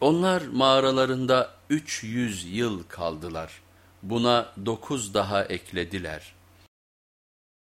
Onlar mağaralarında 300 yıl kaldılar. Buna 9 daha eklediler.''